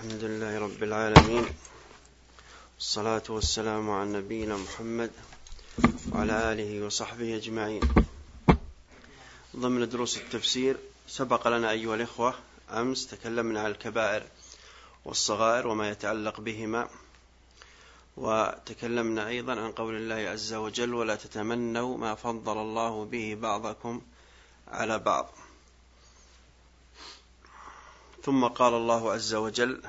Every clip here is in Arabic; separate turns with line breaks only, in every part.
الحمد لله رب العالمين. والصلاة والسلام على نبينا محمد وعلى آله وصحبه أجمعين. ضمن دروس التفسير سبق لنا أيها الإخوة أمس تكلمنا عن الكبائر والصغائر وما يتعلق بهما وتكلمنا أيضا عن قول الله عز وجل ولا تتمنوا ما فضل الله به بعضكم على بعض. ثم قال الله عز وجل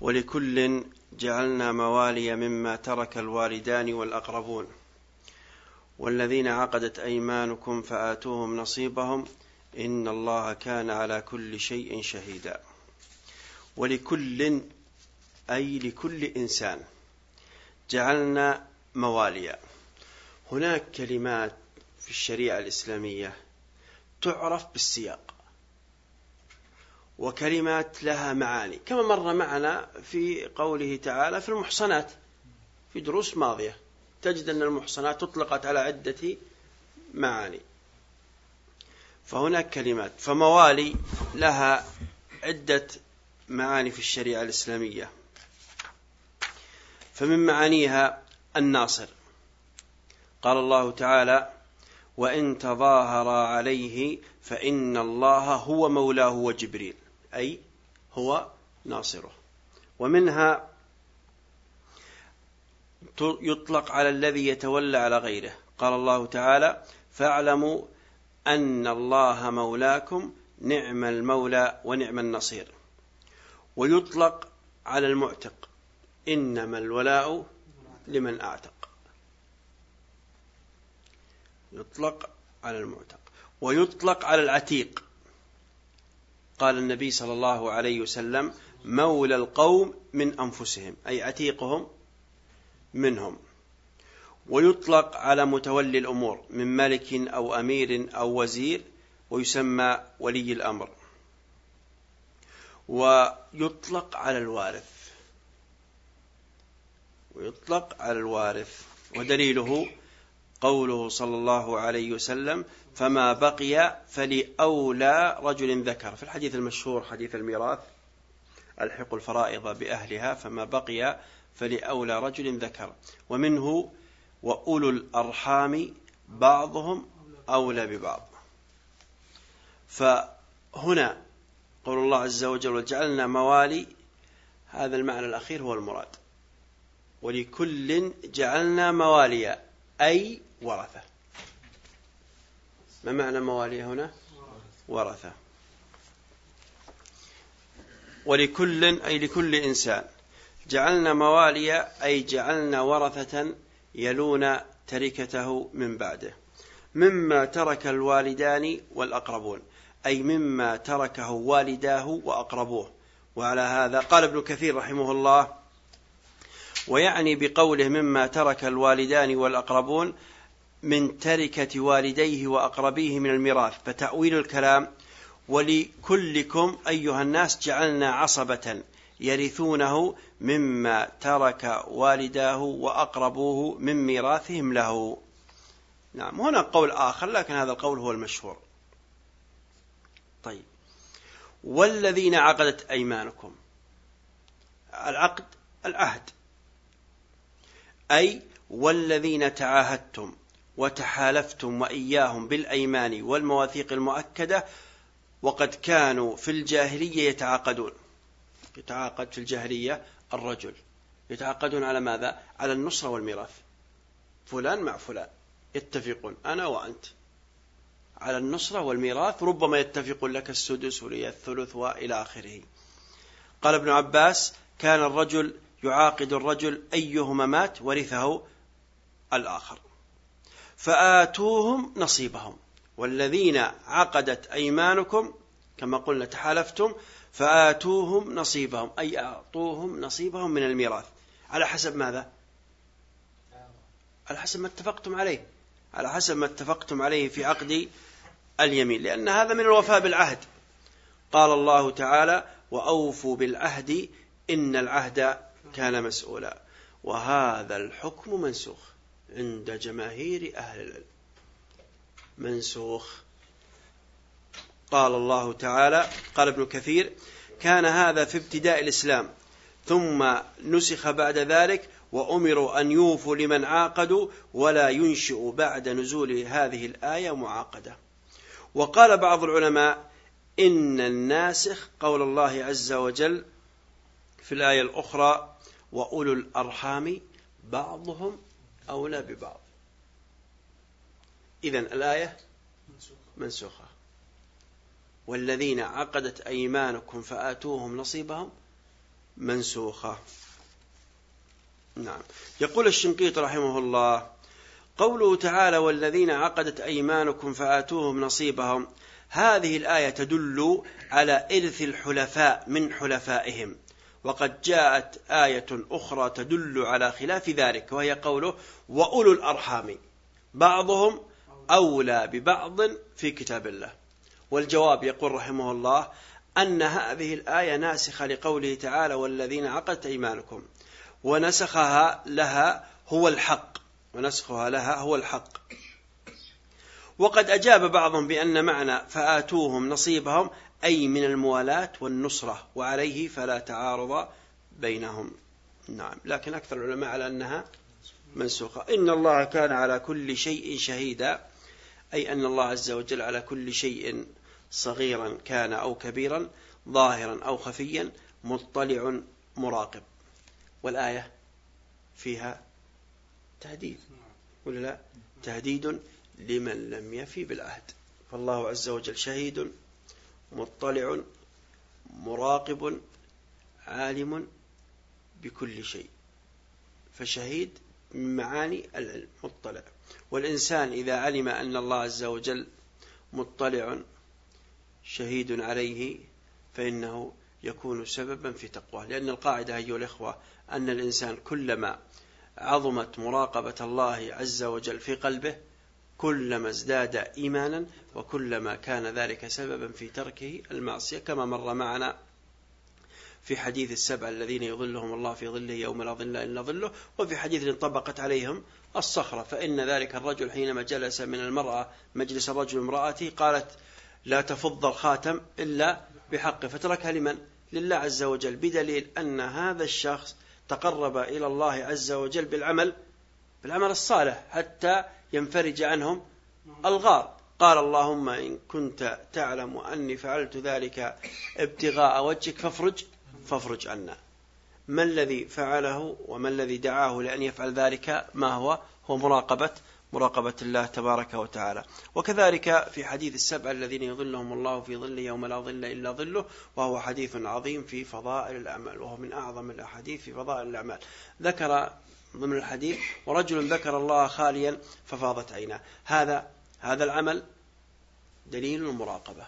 ولكل جعلنا موالي مما ترك الوالدان والأقربون والذين عقدت أيمانكم فآتوهم نصيبهم إن الله كان على كل شيء شهيدا. ولكل أي لكل إنسان جعلنا مواليا. هناك كلمات في الشريعة الإسلامية تعرف بالسياق. وكلمات لها معاني كما مر معنا في قوله تعالى في المحصنات في دروس ماضية تجد أن المحصنات أطلقت على عدة معاني. فهناك كلمات فموالي لها عدة معاني في الشريعة الإسلامية. فمن معانيها الناصر. قال الله تعالى وإن تظاهر عليه فإن الله هو مولاه وجبريل. أي هو ناصره. ومنها يطلق على الذي يتولى على غيره. قال الله تعالى فاعلموا أن الله مولاكم نعم المولى ونعم النصير. ويطلق على المعتق إنما الولاء لمن أعتق. يطلق على المعتق. ويطلق على العتيق قال النبي صلى الله عليه وسلم مولى القوم من أنفسهم أي عتيقهم منهم. ويطلق على متولي الأمور من ملك أو أمير أو وزير ويسمى ولي الأمر. ويطلق على الوارث. ويطلق على الوارث. ودليله قوله صلى الله عليه وسلم فما بقي فلأولى رجل ذكر. في الحديث المشهور حديث الميراث ألحق الفرائض بأهلها فما بقي فلأولى رجل ذكر. ومنه وأولو الأرحام بعضهم أولى ببعض. فهنا قول الله عز وجل وجعلنا موالي هذا المعنى الأخير هو المراد. ولكل جعلنا مواليا أي ورثة. ما معنى موالي هنا؟ ورثة. ولكل أي لكل إنسان. جعلنا موالي أي جعلنا ورثة يلون تركته من بعده. مما ترك الوالدان والأقربون أي مما تركه والداه وأقربوه. وعلى هذا قال ابن كثير رحمه الله ويعني بقوله مما ترك الوالدان والأقربون من تركة والديه وأقربيه من الميراث فتأويل الكلام ولكلكم أيها الناس جعلنا عصبة يرثونه مما ترك والداه وأقربوه من ميراثهم له. نعم هنا قول آخر لكن هذا القول هو المشهور. طيب. والذين عقدت أيمانكم العقد العهد. أي والذين تعاهدتم. وتحالفتم وإياهم بالأيمان والمواثيق المؤكدة وقد كانوا في الجاهلية يتعاقدون. يتعاقد في الجاهلية الرجل. يتعاقدون على ماذا؟ على النصرة والميراث. فلان مع فلان. يتفقون أنا وأنت. على النصرة والميراث ربما يتفقون لك السدس ولي الثلث وإلى آخره. قال ابن عباس كان الرجل يعاقد الرجل أيهما مات ورثه الآخر. فآتوهم نصيبهم. والذين عقدت أيمانكم كما قلنا تحالفتم فآتوهم نصيبهم أي أعطوهم نصيبهم من الميراث. على حسب ماذا؟ على حسب ما اتفقتم عليه. على حسب ما اتفقتم عليه في عقد اليمين. لأن هذا من الوفاء بالعهد. قال الله تعالى وأوفوا بالعهد إن العهد كان مسؤولا. وهذا الحكم منسوخ. عند جماهير أهل العلم. منسوخ. قال الله تعالى قال ابن كثير كان هذا في ابتداء الإسلام ثم نسخ بعد ذلك وأمروا أن يوفوا لمن عاقدوا ولا ينشئ بعد نزول هذه الآية معاقدة. وقال بعض العلماء إن الناسخ قول الله عز وجل في الآية الأخرى وأولو الأرحام بعضهم أولى ببعض. إذن الآية منسوخة. والذين عقدت أيمانكم فآتوهم نصيبهم منسوخة. نعم. يقول الشنقيط رحمه الله قوله تعالى والذين عقدت أيمانكم فآتوهم نصيبهم. هذه الآية تدل على إرث الحلفاء من حلفائهم. وقد جاءت آية أخرى تدل على خلاف ذلك وهي قوله وأولو الأرحام بعضهم أولى ببعض في كتاب الله. والجواب يقول رحمه الله أن هذه الآية ناسخة لقوله تعالى والذين عقدت أيمانكم ونسخها لها هو الحق ونسخها لها هو الحق. وقد أجاب بعضهم بأن معنى فآتوهم نصيبهم أي من الموالاة والنصرة وعليه فلا تعارض بينهم. نعم. لكن أكثر العلماء على أنها منسوخة. إن الله كان على كل شيء شهيدا أي أن الله عز وجل على كل شيء صغيرا كان أو كبيرا ظاهرا أو خفيا مطلع مراقب. والآية فيها تهديد. ولا لا؟ تهديد لمن لم يفي بالعهد. فالله عز وجل شهيد مطلع مراقب عالم بكل شيء. فشهيد من معاني العلم مطلع. والإنسان إذا علم أن الله عز وجل مطلع شهيد عليه فإنه يكون سببا في تقواه. لأن القاعدة أيها الإخوة أن الإنسان كلما عظمت مراقبة الله عز وجل في قلبه كلما ازداد إيمانا وكلما كان ذلك سببا في تركه المعصية كما مر معنا في حديث السبع الذين يظلهم الله في ظله يوم لا ظل إلا ظله وفي حديث انطبقت عليهم الصخرة فإن ذلك الرجل حينما جلس من المرأة مجلس الرجل امرأته قالت لا تفض الخاتم إلا بحقه فتركها لمن؟ لله عز وجل بدليل أن هذا الشخص تقرب إلى الله عز وجل بالعمل بالعمل الصالح حتى ينفرج عنهم الغار. قال اللهم إن كنت تعلم أني فعلت ذلك ابتغاء وجهك فافرج فافرج عنا. ما الذي فعله وما الذي دعاه لأن يفعل ذلك؟ ما هو؟ هو مراقبة مراقبة الله تبارك وتعالى. وكذلك في حديث السبع الذين يظلهم الله في ظل يوم لا ظل إلا ظله وهو حديث عظيم في فضائل الأعمال وهو من أعظم الأحاديث في فضائل الأعمال. ذكر ضمن الحديث ورجل ذكر الله خاليا ففاضت عيناه. هذا هذا العمل دليل المراقبة.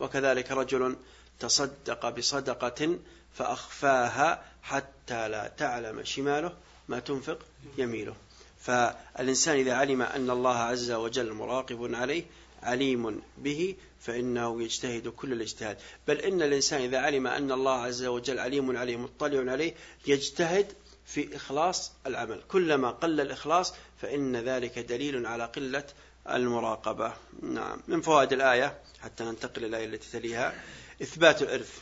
وكذلك رجل تصدق بصدقة فأخفاها حتى لا تعلم شماله ما تنفق يميله فالإنسان إذا علم أن الله عز وجل مراقب عليه عليم به فإنه يجتهد كل الاجتهاد. بل إن الإنسان إذا علم أن الله عز وجل عليم عليه مطلع عليه يجتهد في إخلاص العمل. كلما قل الإخلاص فإن ذلك دليل على قلة المراقبة. نعم. من فوائد الآية حتى ننتقل الآية التي تليها. إثبات الإرث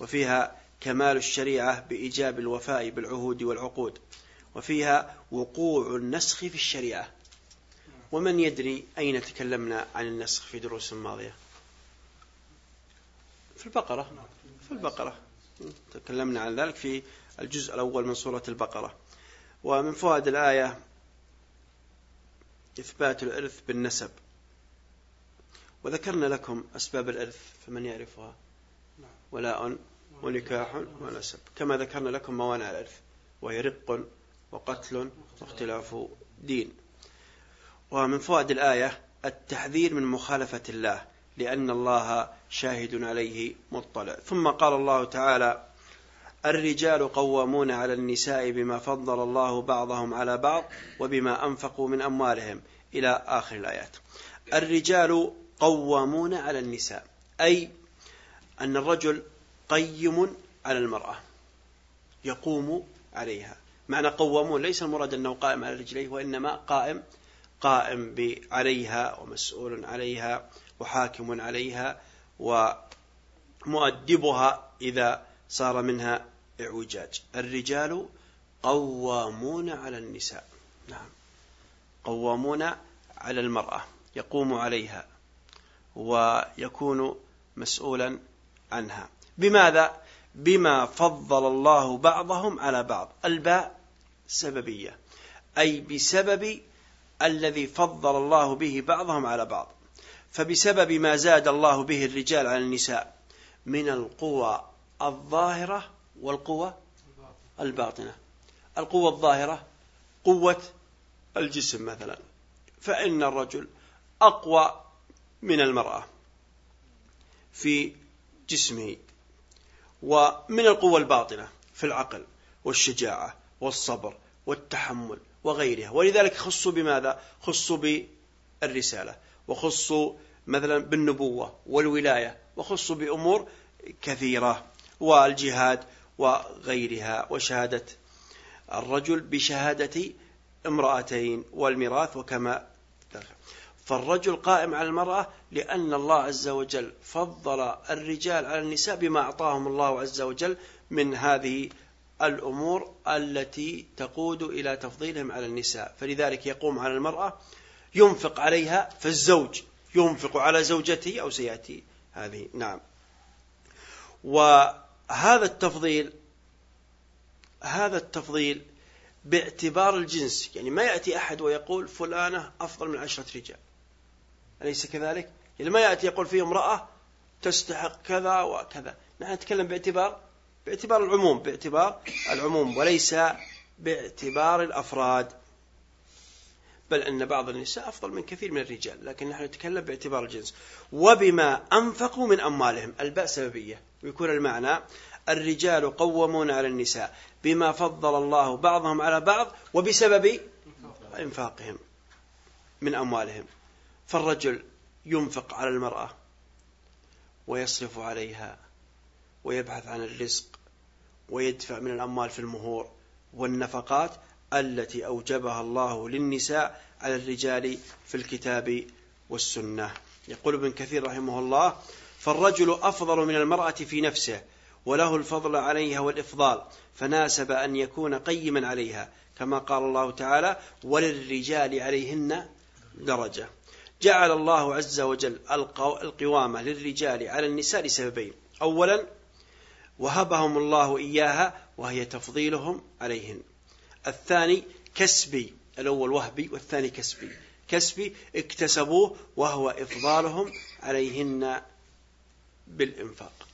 وفيها كمال الشريعة بإيجاب الوفاء بالعهود والعقود وفيها وقوع النسخ في الشريعة. ومن يدري أين تكلمنا عن النسخ في دروس ماضية؟ في البقرة. في البقرة. تكلمنا عن ذلك في الجزء الأول من سورة البقرة. ومن فوائد الآية إثبات الإرث بالنسب. وذكرنا لكم أسباب الإرث فمن يعرفها؟ ولاء ونكاح ونسب. كما ذكرنا لكم موانع الإرث وهي رق وقتل واختلاف دين. ومن فوائد الآية التحذير من مخالفة الله لأن الله شاهد عليه مطلع. ثم قال الله تعالى الرجال قوامون على النساء بما فضل الله بعضهم على بعض وبما أنفقوا من أموالهم. إلى آخر الآيات. الرجال قوامون على النساء. أي أن الرجل قيم على المرأة. يقوم عليها. معنى قوامون ليس المراد أنه قائم على رجليه وإنما قائم قائم عليها ومسؤول عليها وحاكم عليها مؤدبها إذا صار منها إعوجاج. الرجال قوامون على النساء. نعم. قوامون على المرأة. يقوم عليها ويكون مسؤولا عنها. بماذا؟ بما فضل الله بعضهم على بعض. الباء سببية. أي بسبب الذي فضل الله به بعضهم على بعض. فبسبب ما زاد الله به الرجال على النساء من القوى الظاهرة والقوة الباطنة. القوة الظاهرة قوة الجسم مثلا. فإن الرجل أقوى من المرأة في جسمه ومن القوة الباطنة في العقل والشجاعة والصبر والتحمل وغيرها. ولذلك خصوا بماذا؟ خصوا بالرسالة وخصوا مثلا بالنبوة والولاية وخصوا بأمور كثيرة والجهاد وغيرها وشهادة الرجل بشهادة امرأتين والميراث وكما فالرجل قائم على المرأة لأن الله عز وجل فضل الرجال على النساء بما أعطاهم الله عز وجل من هذه الأمور التي تقود إلى تفضيلهم على النساء. فلذلك يقوم على المرأة ينفق عليها فالزوج ينفق على زوجته أو سيأتي هذه. نعم. وهذا التفضيل هذا التفضيل باعتبار الجنس. يعني ما يأتي أحد ويقول فلانة أفضل من عشرة رجال. أليس كذلك؟ يعني ما يأتي يقول فيه امرأة تستحق كذا وكذا. نحن نتكلم باعتبار باعتبار العموم باعتبار العموم وليس باعتبار الأفراد. بل أن بعض النساء أفضل من كثير من الرجال لكن نحن نتكلم باعتبار الجنس. وبما أنفقوا من أموالهم الباء سببية ويكون المعنى الرجال قومون على النساء بما فضل الله بعضهم على بعض وبسبب إنفاقهم من أموالهم. فالرجل ينفق على المرأة ويصرف عليها ويبحث عن الرزق ويدفع من الأموال في المهور والنفقات التي أوجبها الله للنساء على الرجال في الكتاب والسنة. يقول ابن كثير رحمه الله فالرجل أفضل من المرأة في نفسه وله الفضل عليها والإفضال فناسب أن يكون قيما عليها كما قال الله تعالى وللرجال عليهن درجة جعل الله عز وجل القوامة للرجال على النساء لسببين أولا وهبهم الله إياها وهي تفضيلهم عليهن. الثاني كسبي الأول وهبي والثاني كسبي. كسبي اكتسبوه وهو إفضالهم عليهن. بالإنفاق.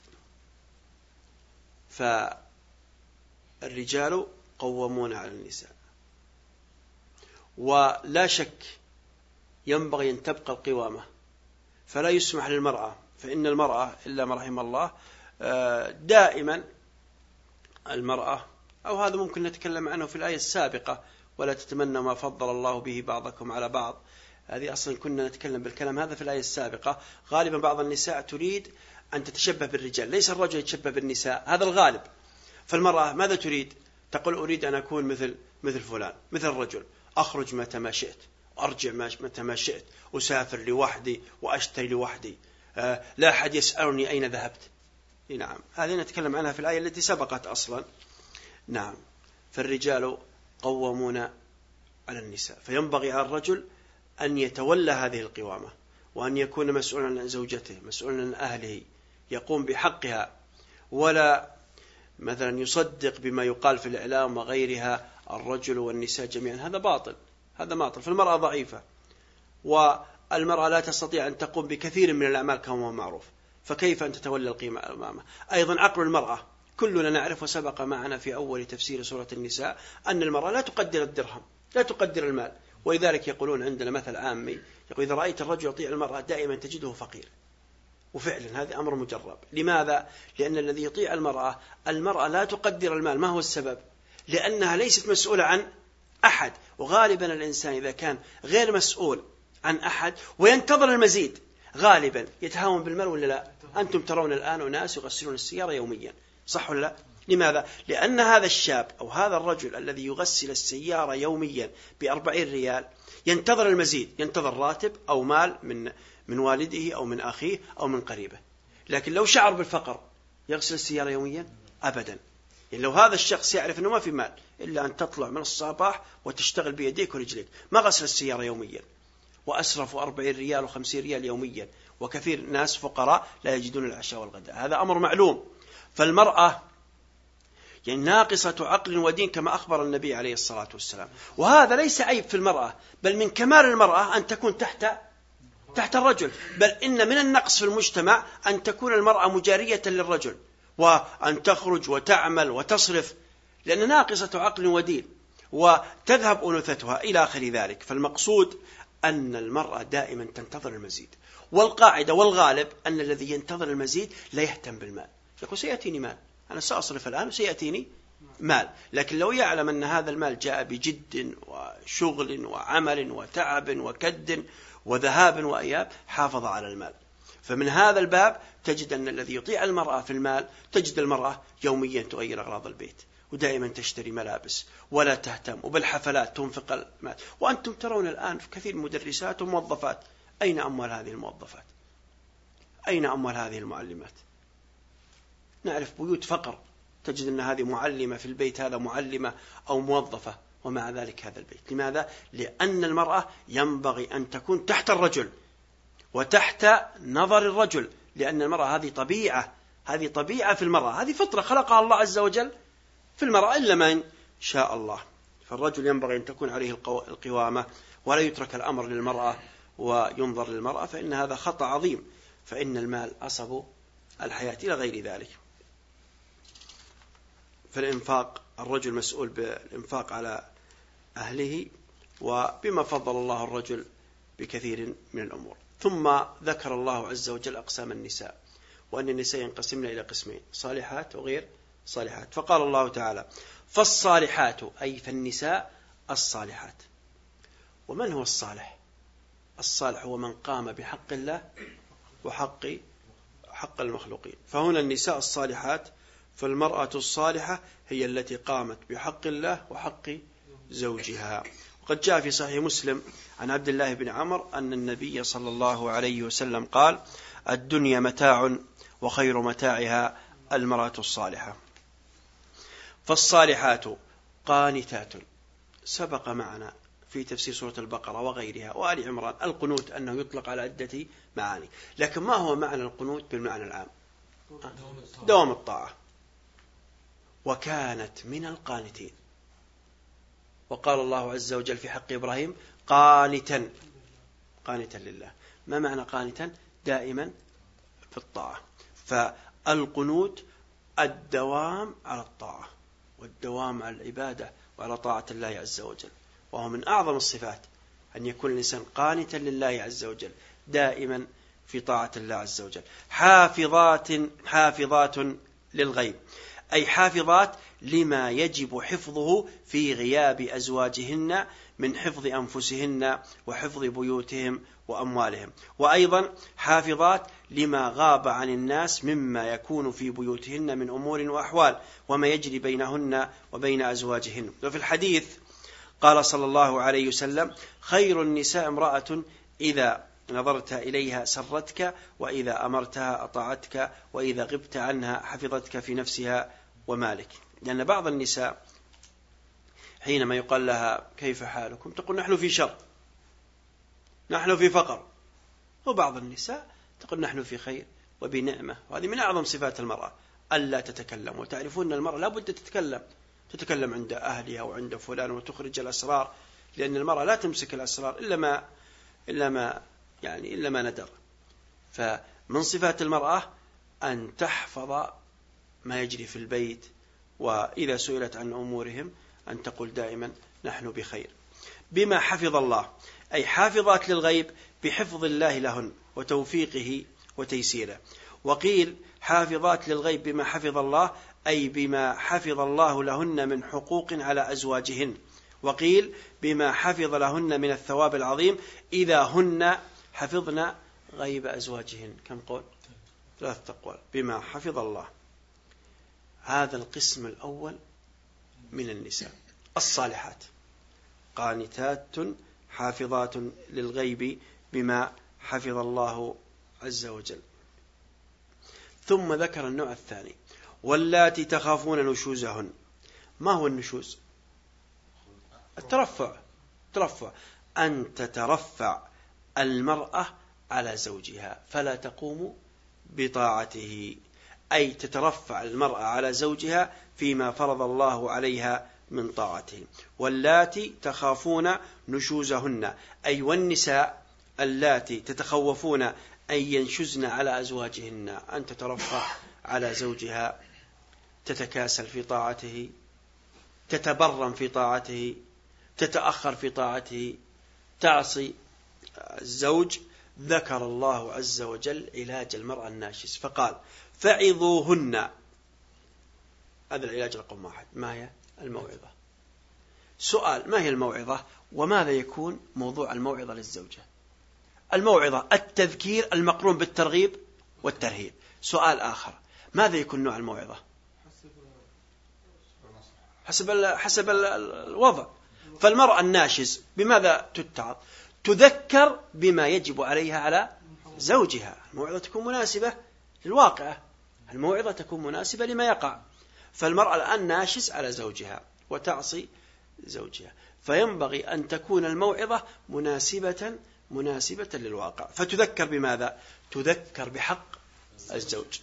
فالرجال قومون على النساء. ولا شك ينبغي أن تبقى القوامة. فلا يسمح للمرأة فإن المرأة إلا ما رحم الله آه، دائما المرأة أو هذا ممكن نتكلم عنه في الآية السابقة ولا تتمنى ما فضل الله به بعضكم على بعض. هذه أصلا كنا نتكلم بالكلام هذا في الآية السابقة. غالبا بعض النساء تريد أن تتشبه بالرجال ليس الرجل يتشبه بالنساء هذا الغالب. فالمرأة ماذا تريد؟ تقول أريد أن أكون مثل مثل فلان مثل الرجل. أخرج متى ما شئت أرجع متى ما شئت أسافر لوحدي وأشتري لوحدي. آه، لا أحد يسألني أين ذهبت. نعم. هذه نتكلم عنها في الآية التي سبقت أصلا. نعم. فالرجال قوامون على النساء. فينبغي على الرجل أن يتولى هذه القوامة وأن يكون مسؤولا عن زوجته مسؤولا عن أهله. يقوم بحقها ولا مثلا يصدق بما يقال في الإعلام وغيرها الرجل والنساء جميعا. هذا باطل هذا باطل فالمرأة ضعيفة والمرأة لا تستطيع أن تقوم بكثير من الأعمال كما هو معروف. فكيف أن تتولى القيمة أمامه؟ أيضا عقل المرأة. كلنا نعرف وسبق معنا في أول تفسير سورة النساء أن المرأة لا تقدر الدرهم لا تقدر المال. ولذلك يقولون عندنا مثل عامي يقول إذا رأيت الرجل يطيع المرأة دائما تجده فقير وفعلا هذا أمر مجرب. لماذا؟ لأن الذي يطيع المرأة المرأة لا تقدر المال. ما هو السبب؟ لأنها ليست مسؤولة عن أحد. وغالبا الإنسان إذا كان غير مسؤول عن أحد وينتظر المزيد غالبا يتهاون بالمال ولا لا؟ أنتم ترون الآن أناس يغسلون السيارة يوميا. صح ولا لا؟ لماذا؟ لأن هذا الشاب أو هذا الرجل الذي يغسل السيارة يوميا بأربعين ريال ينتظر المزيد ينتظر راتب أو مال من من والده أو من أخيه أو من قريبه. لكن لو شعر بالفقر يغسل السيارة يوميا؟ أبدا. يعني لو هذا الشخص يعرف أنه ما في مال إلا أن تطلع من الصباح وتشتغل بيديك ورجليك ما غسل السيارة يوميا؟ وأسرفوا أربعين ريال وخمسين ريال يوميا. وكثير ناس فقراء لا يجدون العشاء والغداء. هذا أمر معلوم. فالمرأة يعني ناقصة عقل ودين كما أخبر النبي عليه الصلاة والسلام. وهذا ليس عيب في المرأة بل من كمال المرأة أن تكون تحت تحت الرجل. بل إن من النقص في المجتمع أن تكون المرأة مجارية للرجل وأن تخرج وتعمل وتصرف لأن ناقصة عقل ودين وتذهب أنوثتها إلى آخر ذلك. فالمقصود أن المرأة دائما تنتظر المزيد والقاعدة والغالب أن الذي ينتظر المزيد لا يهتم بالمال. يقول سيأتيني مال. أنا سأصرف الآن وسيأتيني مال. لكن لو يعلم أن هذا المال جاء بجد وشغل وعمل وتعب وكد وذهاب وإياب حافظ على المال. فمن هذا الباب تجد أن الذي يطيع المرأة في المال تجد المرأة يوميا تغير أغراض البيت ودائما تشتري ملابس ولا تهتم وبالحفلات تنفق المال. وأنتم ترون الآن في كثير مدرسات وموظفات. أين أموال هذه الموظفات؟ أين أموال هذه المعلمات؟ نعرف بيوت فقر. تجد أن هذه معلمة في البيت هذا معلمة أو موظفة ومع ذلك هذا البيت. لماذا؟ لأن المرأة ينبغي أن تكون تحت الرجل وتحت نظر الرجل لأن المرأة هذه طبيعة هذه طبيعة في المرأة. هذه فطرة خلقها الله عز وجل في المرأة إلا من شاء الله. فالرجل ينبغي أن تكون عليه القوامة ولا يترك الأمر للمرأة وينظر للمرأة فإن هذا خطأ عظيم. فإن المال أصب الحياة إلى غير ذلك. فالإنفاق الرجل مسؤول بالإنفاق على أهله وبما فضل الله الرجل بكثير من الأمور. ثم ذكر الله عز وجل أقسام النساء وأن النساء ينقسمن إلى قسمين صالحات وغير صالحات. فقال الله تعالى فالصالحات أي فالنساء الصالحات. ومن هو الصالح؟ الصالح هو من قام بحق الله وحق حق المخلوقين. فهنا النساء الصالحات فالمرأة الصالحة هي التي قامت بحق الله وحق زوجها. وقد جاء في صحيح مسلم عن عبد الله بن عمر أن النبي صلى الله عليه وسلم قال الدنيا متاع وخير متاعها المرأة الصالحة. فالصالحات قانتات. سبق معنا في تفسير سورة البقرة وغيرها وآل عمران القنوت أنه يطلق على عدة معاني. لكن ما هو معنى القنوت بالمعنى العام؟ دوام الطاعة. وكانت من القانتين. وقال الله عز وجل في حق إبراهيم قانتا. قانتا لله. ما معنى قانتا؟ دائما في الطاعة. فالقنوت الدوام على الطاعة والدوام على العبادة وعلى طاعة الله عز وجل. وهو من أعظم الصفات أن يكون الإنسان قانتا لله عز وجل دائما في طاعة الله عز وجل. حافظات حافظات للغيب. أي حافظات لما يجب حفظه في غياب أزواجهن من حفظ أنفسهن وحفظ بيوتهم وأموالهم. وأيضا حافظات لما غاب عن الناس مما يكون في بيوتهن من أمور وأحوال وما يجري بينهن وبين أزواجهن. وفي الحديث قال صلى الله عليه وسلم خير النساء امرأة إذا نظرت إليها سرتك وإذا أمرتها أطاعتك وإذا غبت عنها حفظتك في نفسها ومالك. لأن بعض النساء حينما يقال لها كيف حالكم تقول نحن في شر نحن في فقر. وبعض النساء تقول نحن في خير وبنعمة. وهذه من أعظم صفات المرأة ألا تتكلم. وتعرفون أن المرأة لابد تتكلم. تتكلم عند أهلها وعند فلان وتخرج الأسرار لأن المرأة لا تمسك الأسرار إلا ما إلا ما يعني إلا ما ندر. فمن صفات المرأة أن تحفظ ما يجري في البيت وإذا سئلت عن أمورهم أن تقول دائما نحن بخير. بما حفظ الله أي حافظات للغيب بحفظ الله لهن وتوفيقه وتيسيره. وقيل حافظات للغيب بما حفظ الله أي بما حفظ الله لهن من حقوق على أزواجهن. وقيل بما حفظ لهن من الثواب العظيم إذا هن حفظن غيب أزواجهن. كم قول؟ ثلاث تقوال بما حفظ الله. هذا القسم الأول من النساء الصالحات. قانتات حافظات للغيب بما حفظ الله عز وجل. ثم ذكر النوع الثاني واللاتي تخافون نشوزهن. ما هو النشوز؟ الترفع. ترفع. أن تترفع المرأة على زوجها فلا تقوم بطاعته. أي تترفع المرأة على زوجها فيما فرض الله عليها من طاعته. واللاتي تخافون نشوزهن أي والنساء اللاتي تتخوفون أن ينشزن على أزواجهن. أن تترفع على زوجها تتكاسل في طاعته تتبرم في طاعته تتأخر في طاعته. تعصي الزوج ذكر الله عز وجل علاج المرأة الناشز. فقال فعظوهن هذا العلاج رقم واحد. ما هي الموعظة؟ سؤال ما هي الموعظة؟ وماذا يكون موضوع الموعظة للزوجة؟ الموعظة التذكير المقرون بالترغيب والترهيب. سؤال آخر ماذا يكون نوع الموعظة؟ حسب حسب الوضع. فالمرأة الناشز بماذا تتعظ؟ تذكر بما يجب عليها على زوجها. الموعظة تكون مناسبة للواقع. الموعظة تكون مناسبة لما يقع. فالمرأة الآن ناشز على زوجها وتعصي زوجها. فينبغي أن تكون الموعظة مناسبة مناسبة للواقع. فتذكر بماذا؟ تذكر بحق الزوج.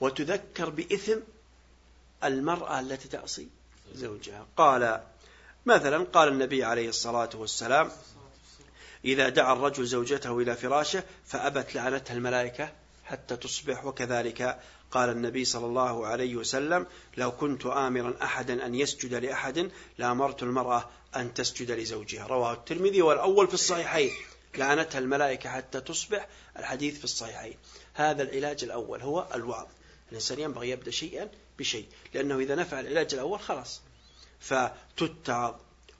وتذكر بإثم المرأة التي تعصي زوجها. قال مثلا قال النبي عليه الصلاة والسلام إذا دعا الرجل زوجته إلى فراشه فأبت لعنتها الملائكة حتى تصبح وكذلك قال النبي صلى الله عليه وسلم لو كنت آمرا أحدا أن يسجد لأحد لأمرت المرأة أن تسجد لزوجها. رواه الترمذي والأول في الصحيحين. لعنتها الملائكة حتى تصبح الحديث في الصحيحين. هذا العلاج الأول هو الوعظ. الإنسان ينبغي يبدأ شيئا بشيء. لأنه إذا نفع العلاج الأول خلاص. فتتعظ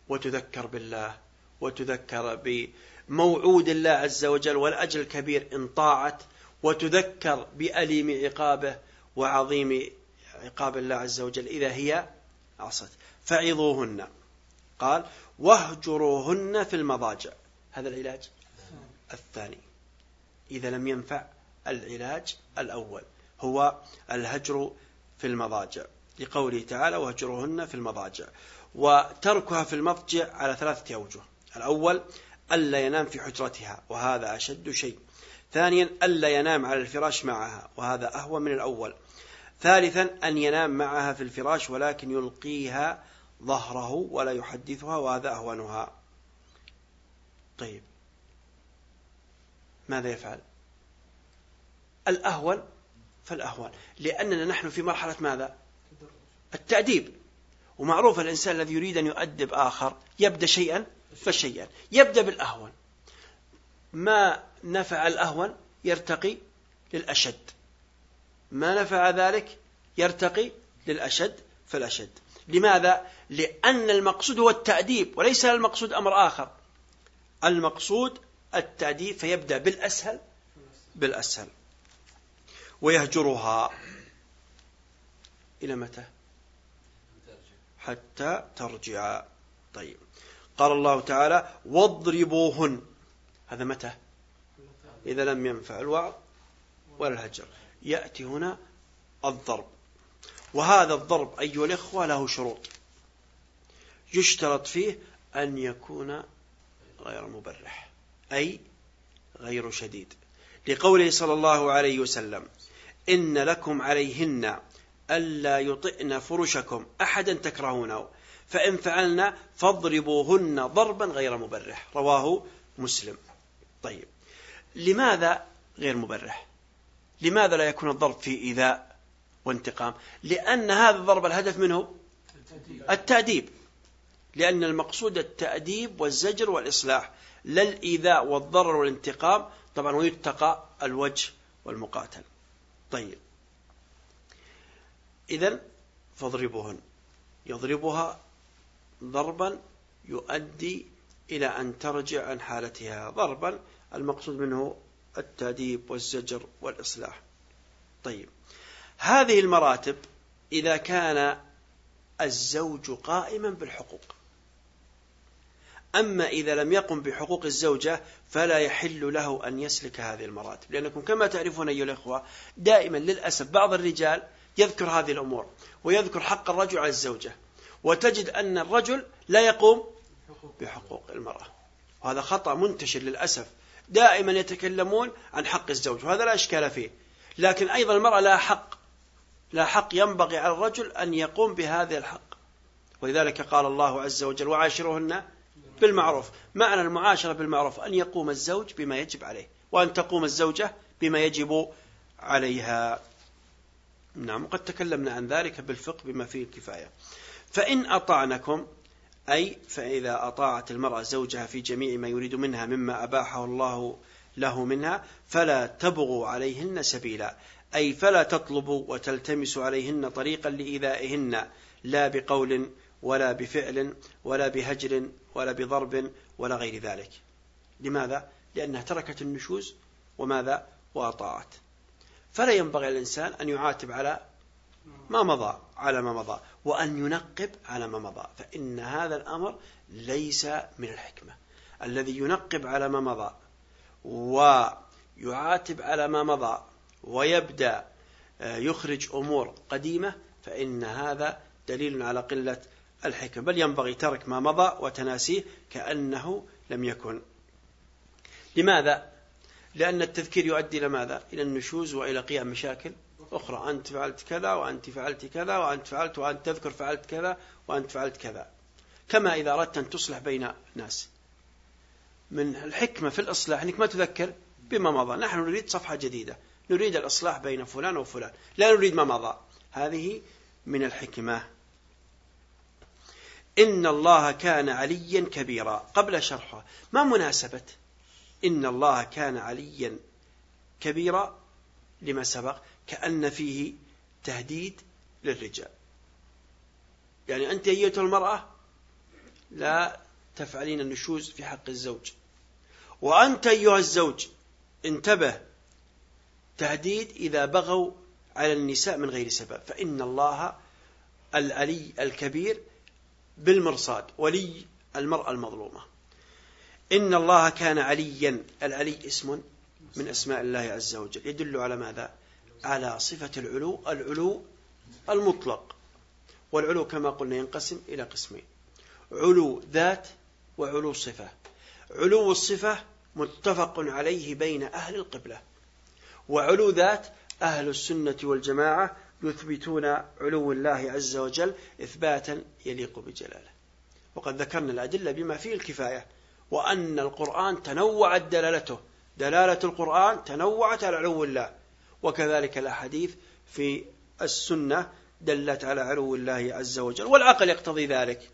وتذكر بالله وتذكر بموعود الله عز وجل والأجر الكبير إن طاعت وتذكر بأليم عقابه وعظيم عقاب الله عز وجل إذا هي عصت. فعظوهن. قال واهجروهن في المضاجع. هذا العلاج الثاني. إذا لم ينفع العلاج الأول. هو الهجر في المضاجع. لقوله تعالى واهجروهن في المضاجع. وتركها في المضجع على ثلاثة أوجه. الأول ألا ينام في حجرتها. وهذا أشد شيء. ثانيا ألا ينام على الفراش معها وهذا أهون من الأول. ثالثا أن ينام معها في الفراش ولكن يلقيها ظهره ولا يحدثها وهذا أهونها. طيب. ماذا يفعل؟ الأهون فالأهون. لأننا نحن في مرحلة ماذا؟ التأديب. ومعروف الإنسان الذي يريد أن يؤدب آخر يبدأ شيئا فشيئا. يبدأ بالأهون. ما نفع الأهون يرتقي للأشد. ما نفع ذلك يرتقي للأشد فالأشد. لماذا؟ لأن المقصود هو التأديب وليس المقصود أمر آخر. المقصود التأديب فيبدأ بالأسهل بالأسهل. ويهجرها إلى متى؟ حتى ترجع. طيب. قال الله تعالى واضربوهن. هذا متى؟ إذا لم ينفع الوعظ ولا الهجر. يأتي هنا الضرب. وهذا الضرب أيها الإخوة له شروط. يشترط فيه أن يكون غير مبرح أي غير شديد. لقوله صلى الله عليه وسلم إن لكم عليهن ألا يطئن فرشكم أحدا تكرهونه فإن فعلنا فاضربوهن ضربا غير مبرح. رواه مسلم. طيب. لماذا غير مبرح؟ لماذا لا يكون الضرب في إيذاء وانتقام؟ لأن هذا الضرب الهدف منه التأديب. لأن المقصود التأديب والزجر والإصلاح لا الإيذاء والضرر والانتقام. طبعا ويتقى الوجه والمقاتل. طيب. إذا فاضربوهن. يضربها ضربا يؤدي إلى أن ترجع عن حالتها. ضربا المقصود منه التأديب والزجر والإصلاح. طيب. هذه المراتب إذا كان الزوج قائما بالحقوق. أما إذا لم يقم بحقوق الزوجة فلا يحل له أن يسلك هذه المراتب. لأنكم كما تعرفون أيها الأخوة دائما للأسف بعض الرجال يذكر هذه الأمور ويذكر حق الرجل على الزوجة وتجد أن الرجل لا يقوم بحقوق المرأة. وهذا خطأ منتشر للأسف. دائما يتكلمون عن حق الزوج وهذا لا إشكال فيه. لكن أيضا المرأة لا حق لا حق ينبغي على الرجل أن يقوم بهذا الحق. ولذلك قال الله عز وجل وعاشرهن بالمعروف معنى المعاشرة بالمعروف أن يقوم الزوج بما يجب عليه وأن تقوم الزوجة بما يجب عليها. نعم وقد تكلمنا عن ذلك بالفقه بما فيه الكفاية. فإن أطعنكم أي فإذا أطاعت المرأة زوجها في جميع ما يريد منها مما أباحه الله له منها فلا تبغوا عليهن سبيلا أي فلا تطلبوا وتلتمسوا عليهن طريقا لإيذائهن لا بقول ولا بفعل ولا بهجر ولا بضرب ولا غير ذلك لماذا؟ لأنها تركت النشوز وماذا؟ وأطاعت فلا ينبغي الإنسان أن يعاتب على ما مضى على ما مضى. وأن ينقب على ما مضى. فإن هذا الأمر ليس من الحكمة. الذي ينقب على ما مضى ويعاتب على ما مضى ويبدأ آه، يخرج أمور قديمة فإن هذا دليل على قلة الحكم بل ينبغي ترك ما مضى وتناسيه كأنه لم يكن. لماذا؟ لأن التذكير يؤدي إلى ماذا؟ إلى النشوز وإلى قيام مشاكل. أخرى أنت فعلت كذا وأنت فعلت كذا وأنت فعلت وأنت تذكر فعلت كذا وأنت فعلت كذا. كما إذا أردت أن تصلح بين ناس من الحكمة في الإصلاح أنك ما تذكر بما مضى. نحن نريد صفحة جديدة. نريد الإصلاح بين فلان وفلان. لا نريد ما مضى. هذه من الحكمة. إن الله كان عليا كبيرا. قبل شرحها. ما مناسبة؟ إن الله كان عليا كبيرا لما سبق. كأن فيه تهديد للرجال. يعني أنت أيتها المرأة لا تفعلين النشوز في حق الزوج. وأنت أيها الزوج انتبه تهديد إذا بغوا على النساء من غير سبب. فإن الله العلي الكبير بالمرصاد ولي المرأة المظلومة. إن الله كان عليا العلي اسم من أسماء الله عز وجل. يدل على ماذا؟ على صفة العلو العلو المطلق. والعلو كما قلنا ينقسم إلى قسمين. علو ذات وعلو صفة. علو الصفة متفق عليه بين أهل القبلة. وعلو ذات أهل السنة والجماعة يثبتون علو الله عز وجل إثباتا يليق بجلاله. وقد ذكرنا الأدلة بما فيه الكفاية وأن القرآن تنوعت دلالته. دلالة القرآن تنوعت على علو الله. وكذلك الأحاديث في السنة دلت على علو الله عز وجل والعقل يقتضي ذلك.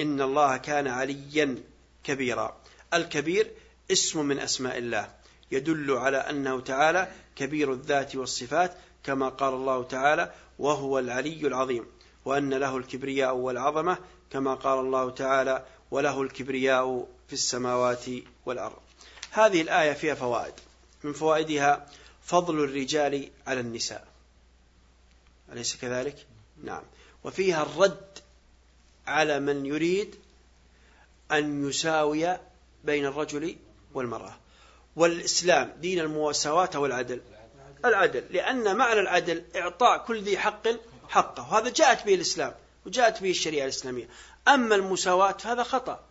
إن الله كان عليا كبيرا. الكبير اسم من أسماء الله يدل على أنه تعالى كبير الذات والصفات كما قال الله تعالى وهو العلي العظيم وأن له الكبرياء والعظمة كما قال الله تعالى وله الكبرياء في السماوات والأرض هذه الآية فيها فوائد. من فوائدها فضل الرجال على النساء. أليس كذلك؟ نعم. وفيها الرد على من يريد أن يساوي بين الرجل والمرأة. والإسلام دين المساواة والعدل. العدل لأن معنى العدل إعطاء كل ذي حق حقه. وهذا جاءت به الإسلام وجاءت به الشريعة الإسلامية. أما المساواة فهذا خطأ.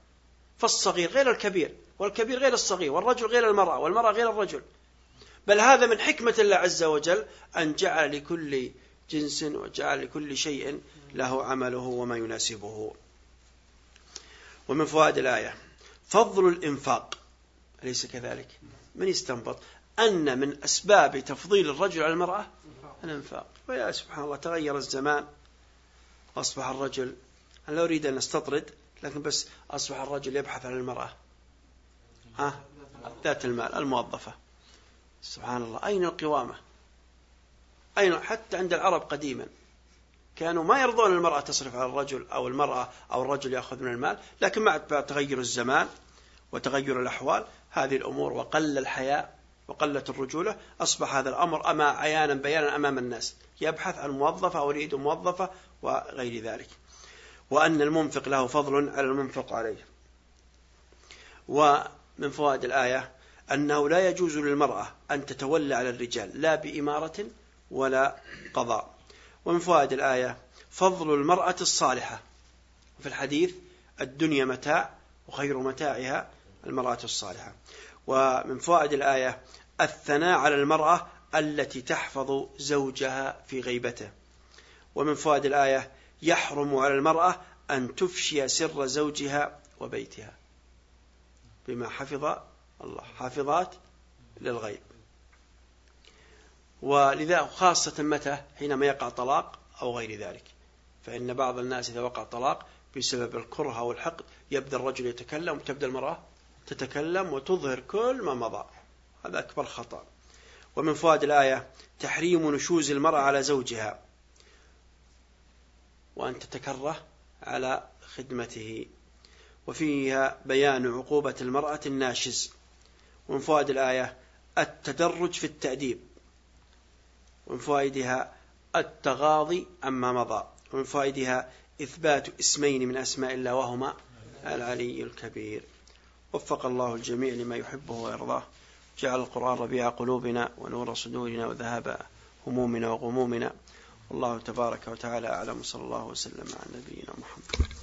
فالصغير غير الكبير والكبير غير الصغير والرجل غير المرأة والمرأة غير الرجل. بل هذا من حكمة الله عز وجل أن جعل لكل جنس وجعل لكل شيء له عمله وما يناسبه. ومن فوائد الآية فضل الإنفاق. أليس كذلك؟ من يستنبط؟ أن من أسباب تفضيل الرجل على المرأة الإنفاق. ويا سبحان الله تغير الزمان. أصبح الرجل أنا لا أريد أن أستطرد لكن بس أصبح الرجل يبحث عن المرأة. ها؟ ذات المال الموظفة. سبحان الله. أين القوامة؟ أين؟ حتى عند العرب قديما. كانوا ما يرضون المرأة تصرف على الرجل أو المرأة أو الرجل يأخذ من المال لكن مع تغير الزمان وتغير الأحوال هذه الأمور وقل الحياء وقلت الرجولة أصبح هذا الأمر أما عيانا بيانا أمام الناس. يبحث عن موظفة أو يريد موظفة وغير ذلك. وأن المنفق له فضل على المنفق عليه. ومن فوائد الآية أنه لا يجوز للمرأة أن تتولى على الرجال لا بإمارة ولا قضاء. ومن فوائد الآية فضل المرأة الصالحة. في الحديث الدنيا متاع وخير متاعها المرأة الصالحة. ومن فوائد الآية الثناء على المرأة التي تحفظ زوجها في غيبته. ومن فوائد الآية يحرم على المرأة أن تفشي سر زوجها وبيتها. بما حفظ الله حافظات للغيب. ولذا خاصة متى؟ حينما يقع طلاق أو غير ذلك. فإن بعض الناس إذا وقع طلاق بسبب الكره أو الحقد يبدأ الرجل يتكلم وتبدأ المرأة تتكلم وتظهر كل ما مضى. هذا أكبر خطأ. ومن فوائد الآية تحريم نشوز المرأة على زوجها وأن تتكره على خدمته. وفيها بيان عقوبة المرأة الناشز. ومن فوائد الآية التدرج في التأديب. ومن فوائدها التغاضي عما مضى. ومن فوائدها إثبات اسمين من أسماء الله وهما العلي الكبير. وفق الله الجميع لما يحبه ويرضاه. جعل القرآن ربيع قلوبنا ونور صدورنا وذهب همومنا وغمومنا. والله تبارك وتعالى أعلم. صلى الله وسلم على نبينا محمد.